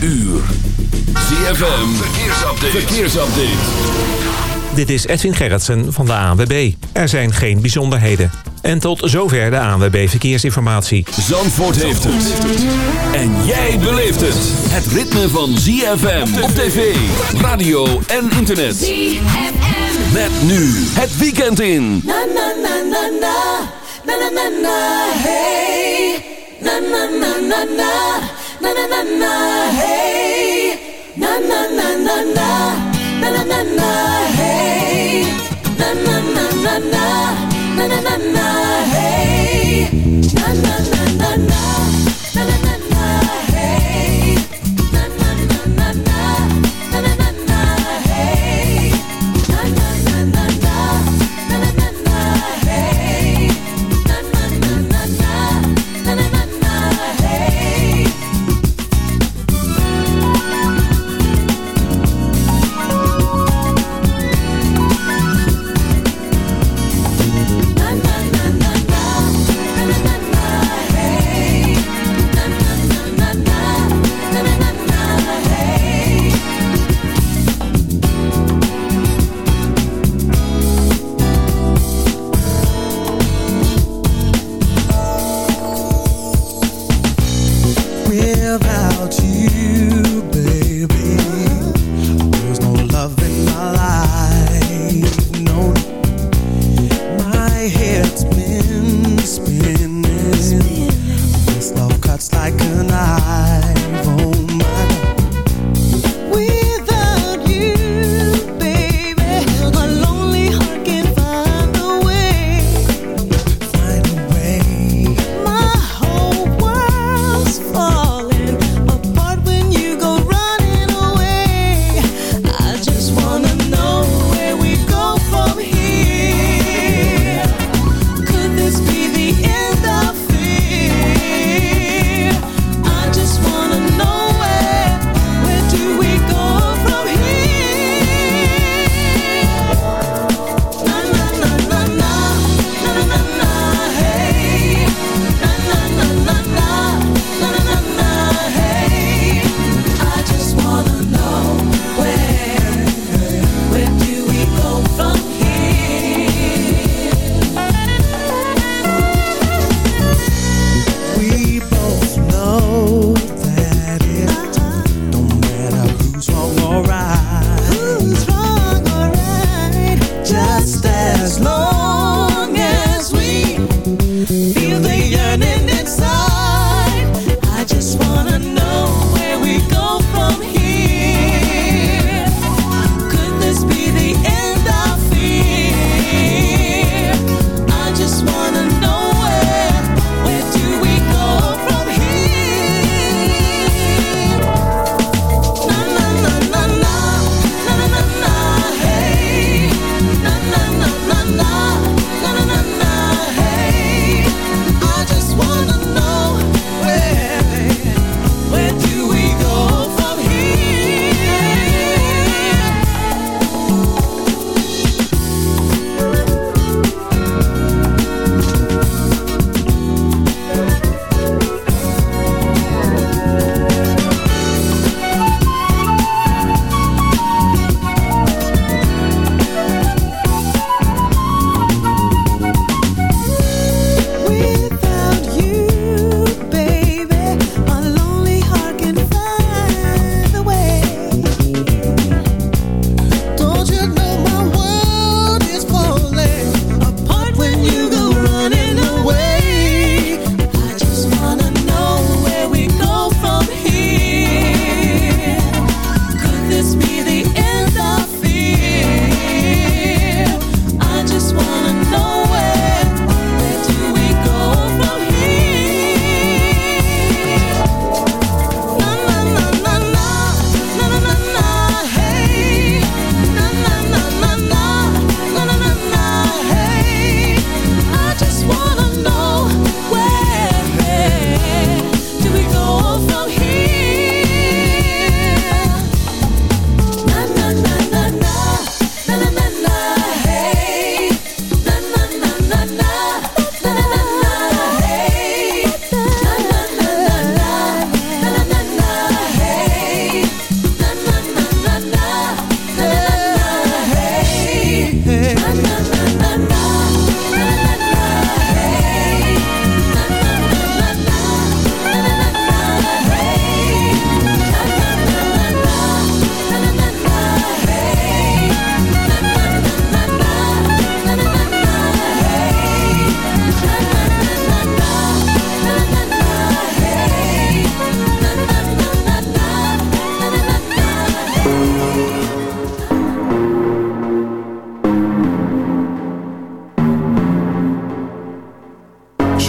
uur. ZFM, verkeersupdate. verkeersupdate. Dit is Edwin Gerritsen van de ANWB. Er zijn geen bijzonderheden. En tot zover de ANWB Verkeersinformatie. Zandvoort heeft het. En jij beleeft het. Het ritme van ZFM op tv, radio en internet. ZFM. Met nu het weekend in. Na na na na na. Na na na na hey. Na na na na na. Na na na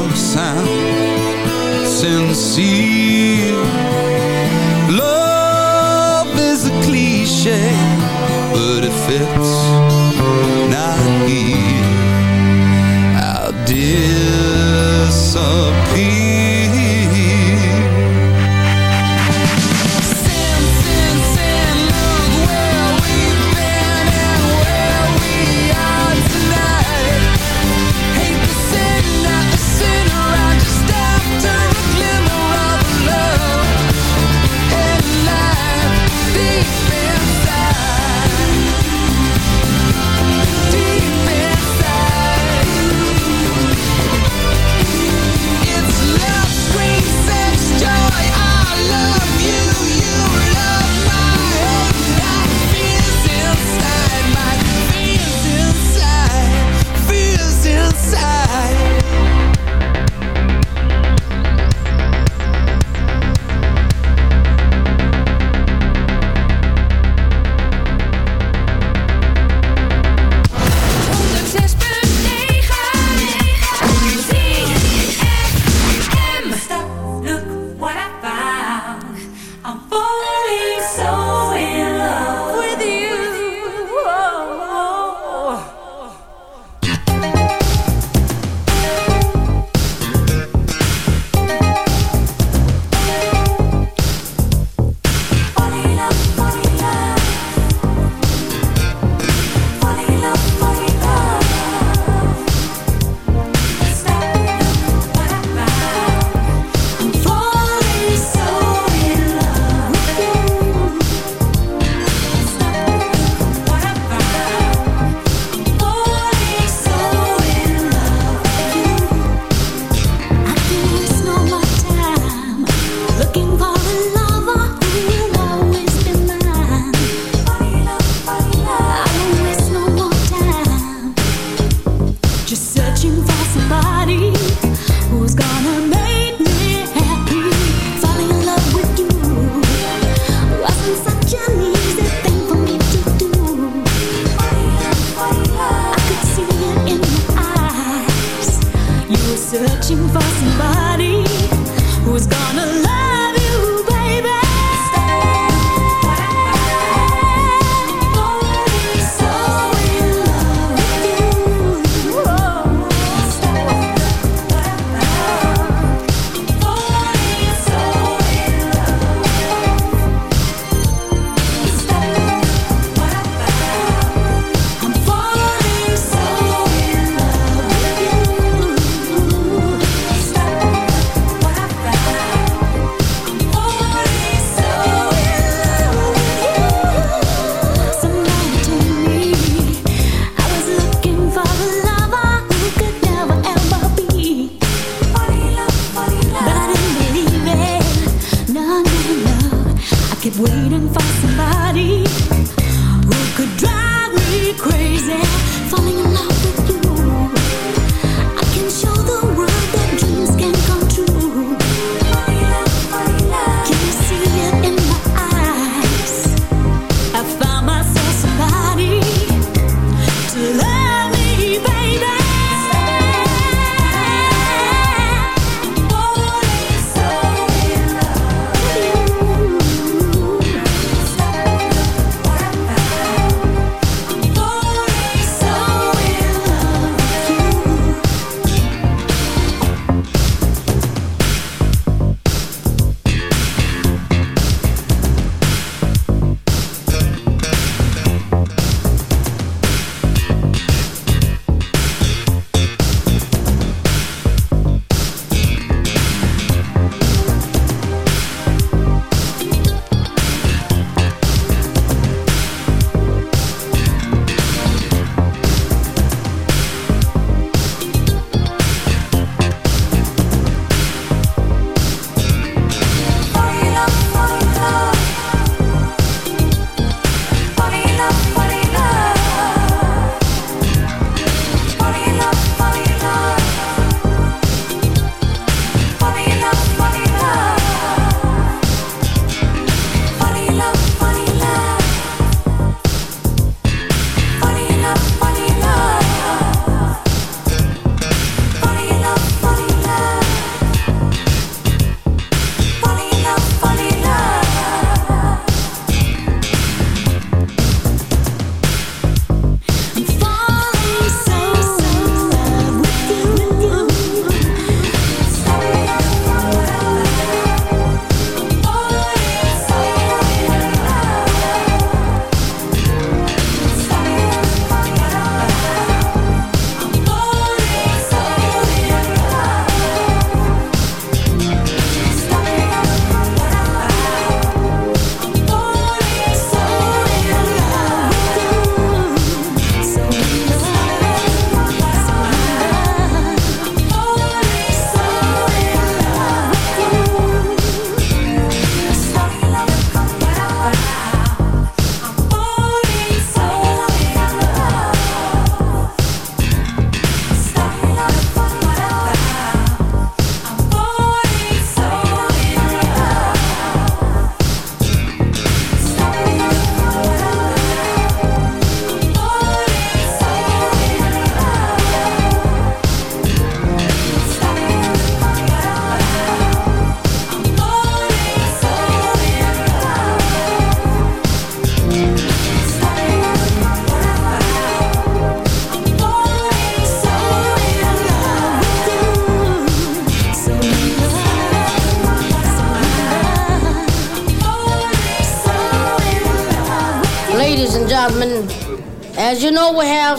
some sound sincere. Love is a cliche But it fits. Not here.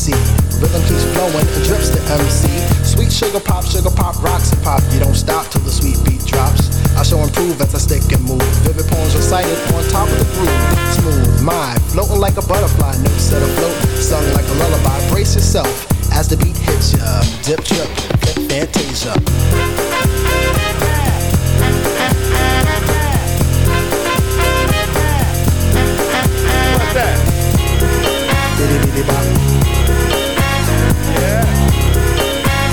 Sea. Rhythm keeps flowing and drips to MC. Sweet sugar pop, sugar pop, rocks and pop. You don't stop till the sweet beat drops. I shall improve as I stick and move. Vivid poems recited on top of the groove. Smooth mind, floating like a butterfly. Notes set afloat, sung like a lullaby. Brace yourself as the beat hits ya. Dip, trip, fantasia. What's that? Diddy diddy bop.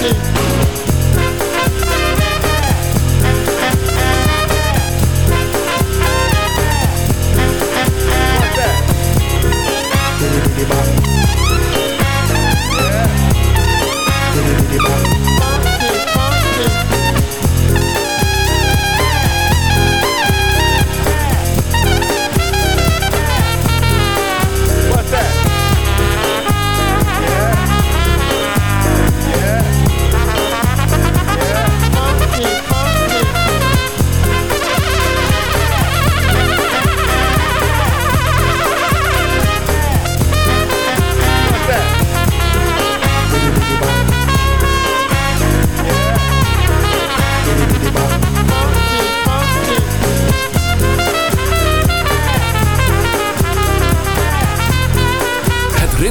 Funky.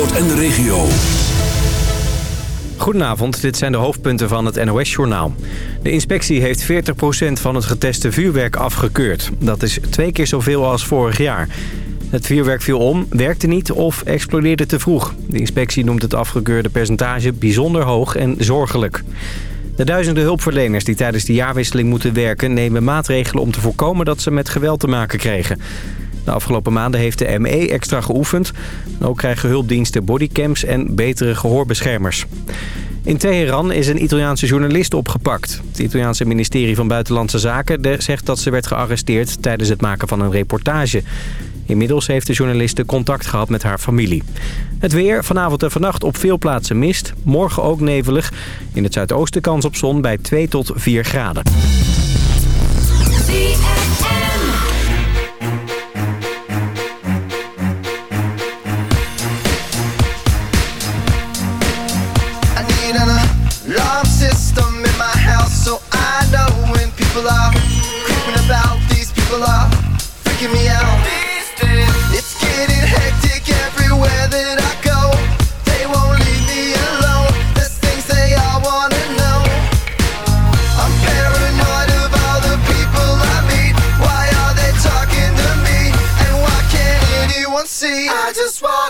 En de regio. Goedenavond, dit zijn de hoofdpunten van het NOS-journaal. De inspectie heeft 40% van het geteste vuurwerk afgekeurd. Dat is twee keer zoveel als vorig jaar. Het vuurwerk viel om, werkte niet of explodeerde te vroeg. De inspectie noemt het afgekeurde percentage bijzonder hoog en zorgelijk. De duizenden hulpverleners die tijdens de jaarwisseling moeten werken... nemen maatregelen om te voorkomen dat ze met geweld te maken kregen. De afgelopen maanden heeft de ME extra geoefend. Ook krijgen hulpdiensten bodycams en betere gehoorbeschermers. In Teheran is een Italiaanse journalist opgepakt. Het Italiaanse ministerie van Buitenlandse Zaken zegt dat ze werd gearresteerd tijdens het maken van een reportage. Inmiddels heeft de journaliste contact gehad met haar familie. Het weer, vanavond en vannacht op veel plaatsen mist. Morgen ook nevelig. In het zuidoosten kans op zon bij 2 tot 4 graden. I just want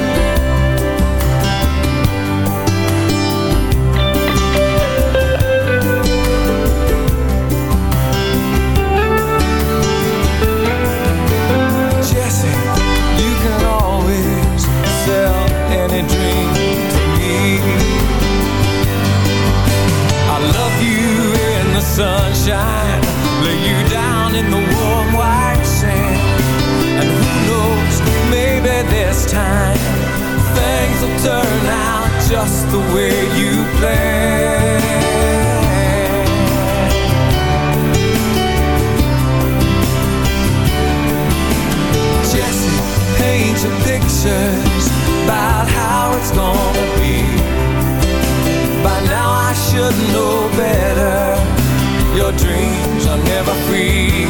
Turn out just the way you planned. Jesse, paint your pictures about how it's gonna be. By now I should know better. Your dreams are never free.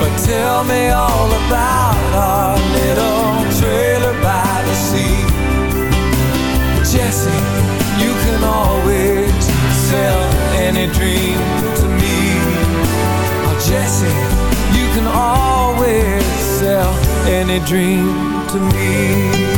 But tell me all about our little trailer any dream to me.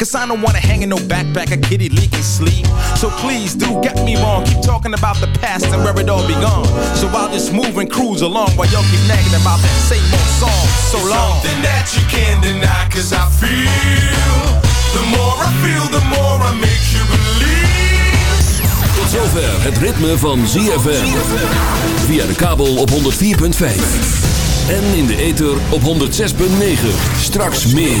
Cause I don't wanna hang in no backpack, a kitty leaking sleep. So please do get me wrong. Keep talking about the past and where it all begun. So I'll just move and cruise along while y'all keep nagging about that same old song. So It's long. Something that you can't deny, cause I feel. The more I feel, the more I make you believe. Tot zover het ritme van ZFM. Via de kabel op 104.5. En in de ether op 106.9. Straks meer.